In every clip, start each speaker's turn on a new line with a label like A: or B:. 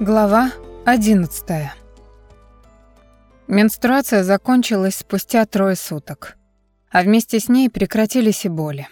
A: Глава 11. Менструация закончилась спустя трое суток, а вместе с ней прекратились и боли.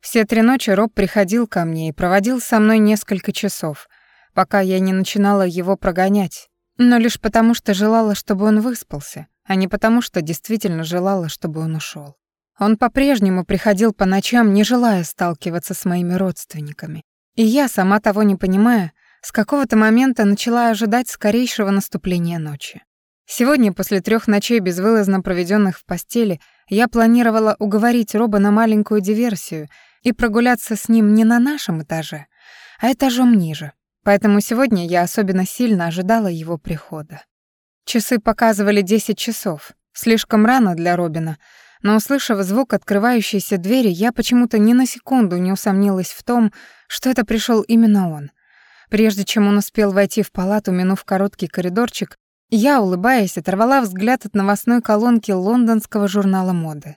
A: Все три ночи Роб приходил ко мне и проводил со мной несколько часов, пока я не начинала его прогонять, но лишь потому, что желала, чтобы он выспался, а не потому, что действительно желала, чтобы он ушел. Он по-прежнему приходил по ночам, не желая сталкиваться с моими родственниками. И я, сама того не понимая, с какого-то момента начала ожидать скорейшего наступления ночи. Сегодня, после трех ночей безвылазно проведенных в постели, я планировала уговорить Роба на маленькую диверсию и прогуляться с ним не на нашем этаже, а этажом ниже. Поэтому сегодня я особенно сильно ожидала его прихода. Часы показывали 10 часов, слишком рано для Робина, но, услышав звук открывающейся двери, я почему-то ни на секунду не усомнилась в том, что это пришел именно он — Прежде чем он успел войти в палату, минув короткий коридорчик, я, улыбаясь, оторвала взгляд от новостной колонки лондонского журнала моды.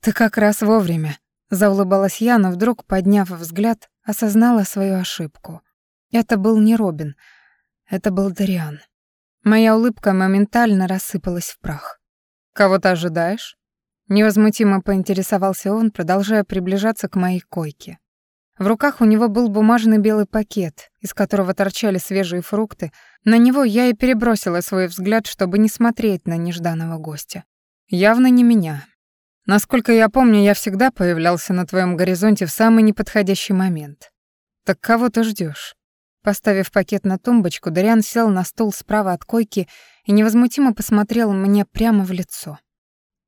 A: «Ты как раз вовремя», — заулыбалась я, но вдруг, подняв взгляд, осознала свою ошибку. Это был не Робин, это был Дариан. Моя улыбка моментально рассыпалась в прах. «Кого ты ожидаешь?» Невозмутимо поинтересовался он, продолжая приближаться к моей койке. В руках у него был бумажный белый пакет, из которого торчали свежие фрукты. На него я и перебросила свой взгляд, чтобы не смотреть на нежданного гостя. Явно не меня. Насколько я помню, я всегда появлялся на твоем горизонте в самый неподходящий момент. Так кого ты ждешь? Поставив пакет на тумбочку, Дариан сел на стул справа от койки и невозмутимо посмотрел мне прямо в лицо.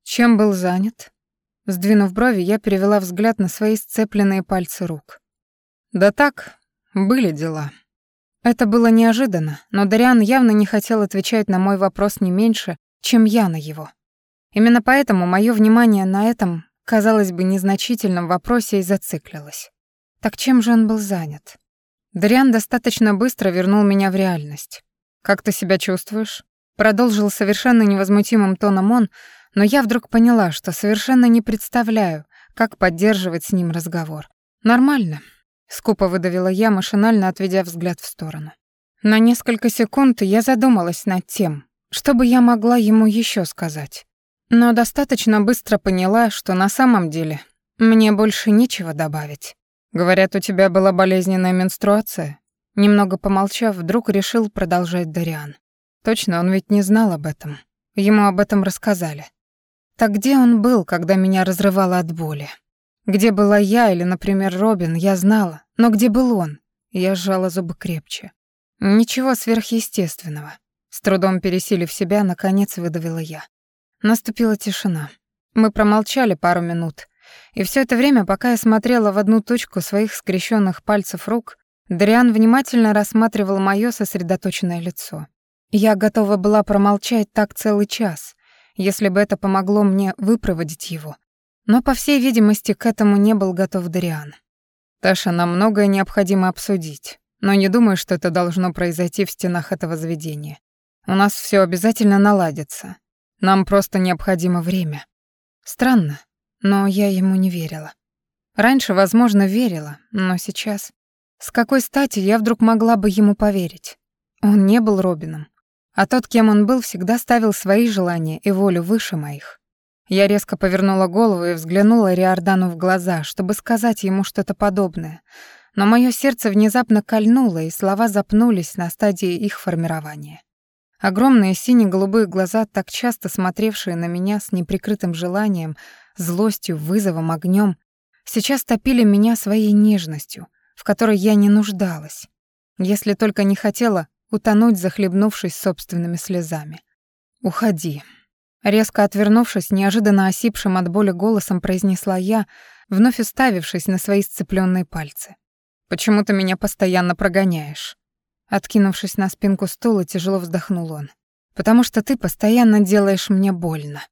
A: Чем был занят? Сдвинув брови, я перевела взгляд на свои сцепленные пальцы рук. Да так, были дела. Это было неожиданно, но Дариан явно не хотел отвечать на мой вопрос не меньше, чем я на его. Именно поэтому мое внимание на этом, казалось бы, незначительном вопросе и зациклилось. Так чем же он был занят? Дариан достаточно быстро вернул меня в реальность. «Как ты себя чувствуешь?» Продолжил совершенно невозмутимым тоном он, но я вдруг поняла, что совершенно не представляю, как поддерживать с ним разговор. «Нормально», — скупо выдавила я, машинально отведя взгляд в сторону. На несколько секунд я задумалась над тем, что бы я могла ему еще сказать. Но достаточно быстро поняла, что на самом деле мне больше нечего добавить. «Говорят, у тебя была болезненная менструация?» Немного помолчав, вдруг решил продолжать Дариан. Точно, он ведь не знал об этом. Ему об этом рассказали. Так где он был, когда меня разрывало от боли? Где была я или, например, Робин, я знала, но где был он? Я сжала зубы крепче. Ничего сверхъестественного. С трудом пересилив себя, наконец выдавила я. Наступила тишина. Мы промолчали пару минут, и все это время, пока я смотрела в одну точку своих скрещенных пальцев рук, Дриан внимательно рассматривал мое сосредоточенное лицо. Я готова была промолчать так целый час, если бы это помогло мне выпроводить его. Но, по всей видимости, к этому не был готов Дариан. «Таша, нам многое необходимо обсудить, но не думаю, что это должно произойти в стенах этого заведения. У нас все обязательно наладится. Нам просто необходимо время». Странно, но я ему не верила. Раньше, возможно, верила, но сейчас... С какой стати я вдруг могла бы ему поверить? Он не был Робином. А тот, кем он был, всегда ставил свои желания и волю выше моих. Я резко повернула голову и взглянула Риордану в глаза, чтобы сказать ему что-то подобное. Но мое сердце внезапно кольнуло, и слова запнулись на стадии их формирования. Огромные сине-голубые глаза, так часто смотревшие на меня с неприкрытым желанием, злостью, вызовом, огнем, сейчас топили меня своей нежностью, в которой я не нуждалась, если только не хотела утонуть, захлебнувшись собственными слезами. «Уходи». Резко отвернувшись, неожиданно осипшим от боли голосом произнесла я, вновь уставившись на свои сцепленные пальцы. «Почему ты меня постоянно прогоняешь?» Откинувшись на спинку стула, тяжело вздохнул он. «Потому что ты постоянно делаешь мне больно».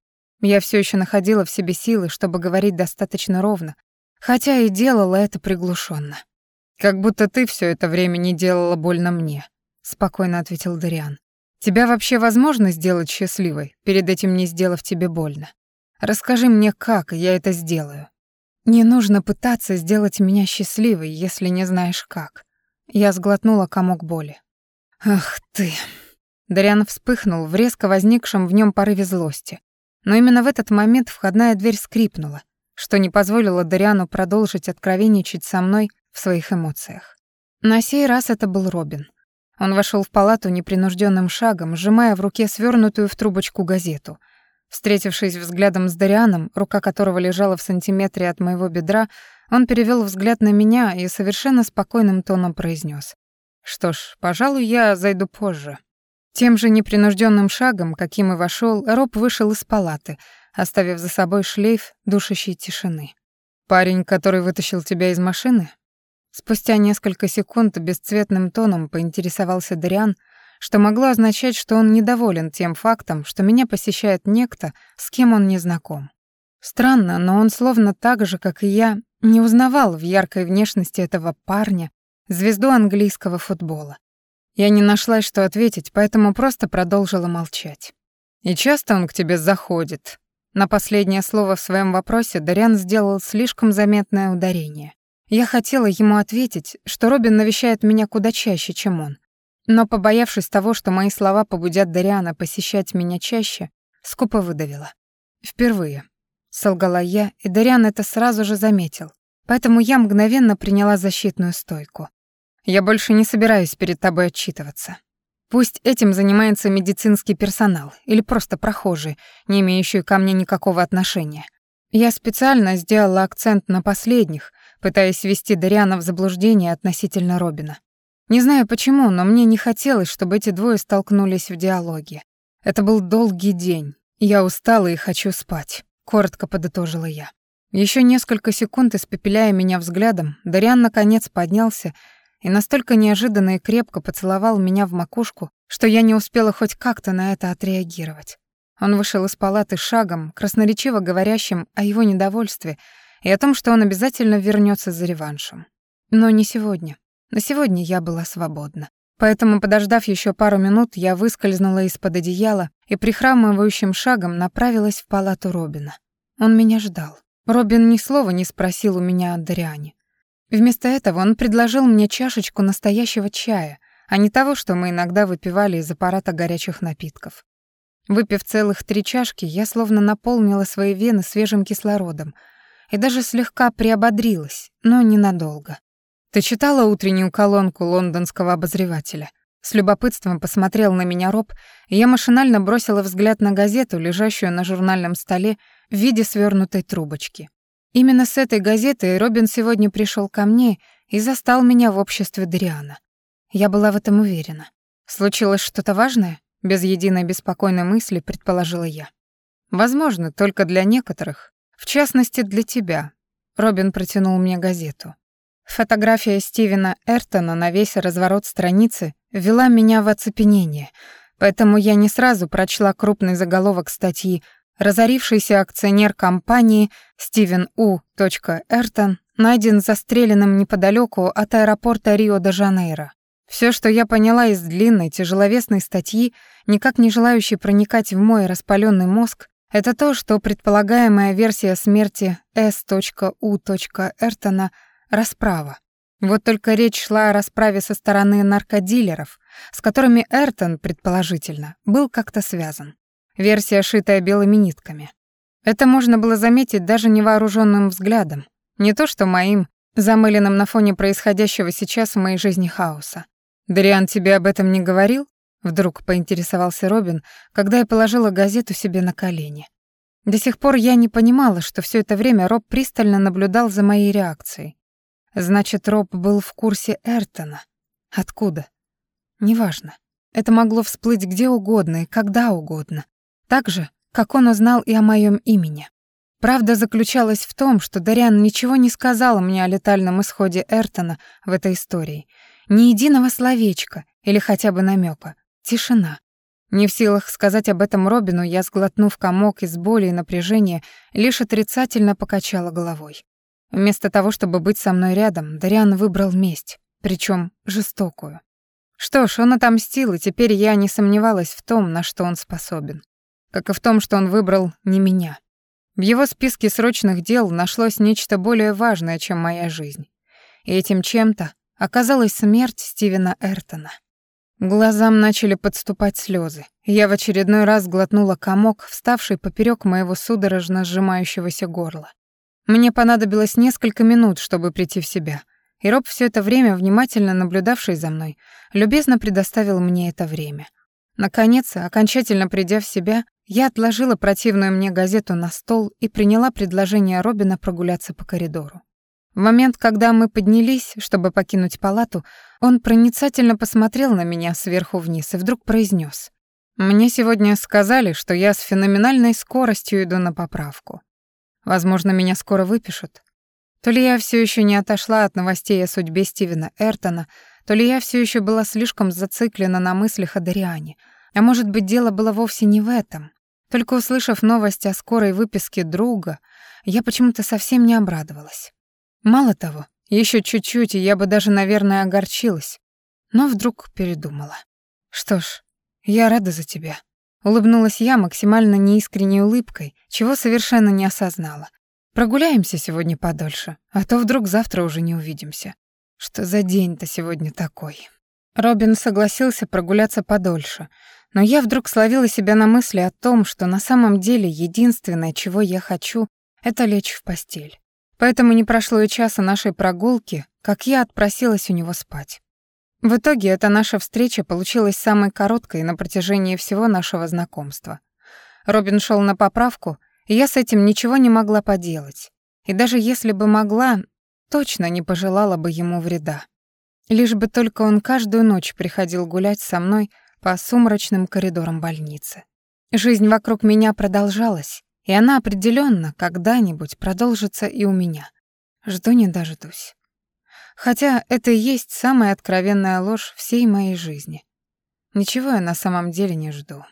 A: Я все еще находила в себе силы, чтобы говорить достаточно ровно, хотя и делала это приглушенно. «Как будто ты все это время не делала больно мне», спокойно ответил Дариан. Тебя вообще возможно сделать счастливой, перед этим не сделав тебе больно? Расскажи мне, как я это сделаю. Не нужно пытаться сделать меня счастливой, если не знаешь как. Я сглотнула комок боли. Ах ты. Дариан вспыхнул в резко возникшем в нем порыве злости. Но именно в этот момент входная дверь скрипнула, что не позволило Дариану продолжить откровенничать со мной в своих эмоциях. На сей раз это был Робин. Он вошел в палату непринужденным шагом, сжимая в руке свернутую в трубочку газету. Встретившись взглядом с Дарианом, рука которого лежала в сантиметре от моего бедра, он перевел взгляд на меня и совершенно спокойным тоном произнес: «Что ж, пожалуй, я зайду позже». Тем же непринужденным шагом, каким и вошел, Роб вышел из палаты, оставив за собой шлейф душащей тишины. «Парень, который вытащил тебя из машины?» Спустя несколько секунд бесцветным тоном поинтересовался Дариан, что могло означать, что он недоволен тем фактом, что меня посещает некто, с кем он не знаком. Странно, но он словно так же, как и я, не узнавал в яркой внешности этого парня звезду английского футбола. Я не нашла, что ответить, поэтому просто продолжила молчать. «И часто он к тебе заходит?» На последнее слово в своем вопросе Дариан сделал слишком заметное ударение. Я хотела ему ответить, что Робин навещает меня куда чаще, чем он. Но, побоявшись того, что мои слова побудят Дариана посещать меня чаще, скупо выдавила. «Впервые», — солгала я, и Дариан это сразу же заметил. Поэтому я мгновенно приняла защитную стойку. «Я больше не собираюсь перед тобой отчитываться. Пусть этим занимается медицинский персонал или просто прохожие, не имеющие ко мне никакого отношения. Я специально сделала акцент на последних, пытаясь ввести Дариана в заблуждение относительно Робина. Не знаю почему, но мне не хотелось, чтобы эти двое столкнулись в диалоге. Это был долгий день. Я устала и хочу спать, коротко подытожила я. Еще несколько секунд испепеляя меня взглядом, Дариан наконец поднялся и настолько неожиданно и крепко поцеловал меня в макушку, что я не успела хоть как-то на это отреагировать. Он вышел из палаты шагом, красноречиво говорящим о его недовольстве и о том, что он обязательно вернется за реваншем. Но не сегодня. На сегодня я была свободна. Поэтому, подождав еще пару минут, я выскользнула из-под одеяла и прихрамывающим шагом направилась в палату Робина. Он меня ждал. Робин ни слова не спросил у меня о Дариане. Вместо этого он предложил мне чашечку настоящего чая, а не того, что мы иногда выпивали из аппарата горячих напитков. Выпив целых три чашки, я словно наполнила свои вены свежим кислородом, и даже слегка приободрилась, но ненадолго. «Ты читала утреннюю колонку лондонского обозревателя?» С любопытством посмотрел на меня Роб, и я машинально бросила взгляд на газету, лежащую на журнальном столе в виде свернутой трубочки. Именно с этой газетой Робин сегодня пришел ко мне и застал меня в обществе Дриана. Я была в этом уверена. Случилось что-то важное? Без единой беспокойной мысли предположила я. Возможно, только для некоторых, в частности, для тебя. Робин протянул мне газету. Фотография Стивена Эртона на весь разворот страницы ввела меня в оцепенение, поэтому я не сразу прочла крупный заголовок статьи «Разорившийся акционер компании Стивен У. Эртон найден застреленным неподалеку от аэропорта Рио-де-Жанейро». Все, что я поняла из длинной, тяжеловесной статьи, никак не желающей проникать в мой распаленный мозг, это то, что предполагаемая версия смерти S.U. Эртона — расправа. Вот только речь шла о расправе со стороны наркодилеров, с которыми Эртон, предположительно, был как-то связан. Версия, шитая белыми нитками. Это можно было заметить даже невооруженным взглядом, не то что моим, замыленным на фоне происходящего сейчас в моей жизни хаоса. «Дариан тебе об этом не говорил?» Вдруг поинтересовался Робин, когда я положила газету себе на колени. До сих пор я не понимала, что все это время Роб пристально наблюдал за моей реакцией. Значит, Роб был в курсе Эртона. Откуда? Неважно. Это могло всплыть где угодно и когда угодно. Так же, как он узнал и о моем имени. Правда заключалась в том, что Дариан ничего не сказал мне о летальном исходе Эртона в этой истории. Ни единого словечка или хотя бы намека. Тишина. Не в силах сказать об этом Робину, я, сглотнув комок из боли и напряжения, лишь отрицательно покачала головой. Вместо того, чтобы быть со мной рядом, Дариан выбрал месть, причем жестокую. Что ж, он отомстил, и теперь я не сомневалась в том, на что он способен. Как и в том, что он выбрал не меня. В его списке срочных дел нашлось нечто более важное, чем моя жизнь. И этим чем-то оказалась смерть Стивена Эртона. Глазам начали подступать слезы. Я в очередной раз глотнула комок, вставший поперек моего судорожно сжимающегося горла. Мне понадобилось несколько минут, чтобы прийти в себя. И Роб все это время, внимательно наблюдавший за мной, любезно предоставил мне это время. Наконец, окончательно придя в себя, я отложила противную мне газету на стол и приняла предложение Робина прогуляться по коридору. В момент, когда мы поднялись, чтобы покинуть палату, он проницательно посмотрел на меня сверху вниз и вдруг произнес: «Мне сегодня сказали, что я с феноменальной скоростью иду на поправку. Возможно, меня скоро выпишут. То ли я все еще не отошла от новостей о судьбе Стивена Эртона, то ли я все еще была слишком зациклена на мыслях о Дариане. А может быть, дело было вовсе не в этом. Только услышав новость о скорой выписке друга, я почему-то совсем не обрадовалась. Мало того, еще чуть-чуть, и я бы даже, наверное, огорчилась. Но вдруг передумала. Что ж, я рада за тебя. Улыбнулась я максимально неискренней улыбкой, чего совершенно не осознала. Прогуляемся сегодня подольше, а то вдруг завтра уже не увидимся. Что за день-то сегодня такой? Робин согласился прогуляться подольше, но я вдруг словила себя на мысли о том, что на самом деле единственное, чего я хочу, это лечь в постель. Поэтому не прошло и часа нашей прогулки, как я отпросилась у него спать. В итоге эта наша встреча получилась самой короткой на протяжении всего нашего знакомства. Робин шел на поправку, и я с этим ничего не могла поделать. И даже если бы могла, точно не пожелала бы ему вреда. Лишь бы только он каждую ночь приходил гулять со мной по сумрачным коридорам больницы. Жизнь вокруг меня продолжалась, и она определенно когда-нибудь продолжится и у меня. Жду не дождусь. Хотя это и есть самая откровенная ложь всей моей жизни. Ничего я на самом деле не жду.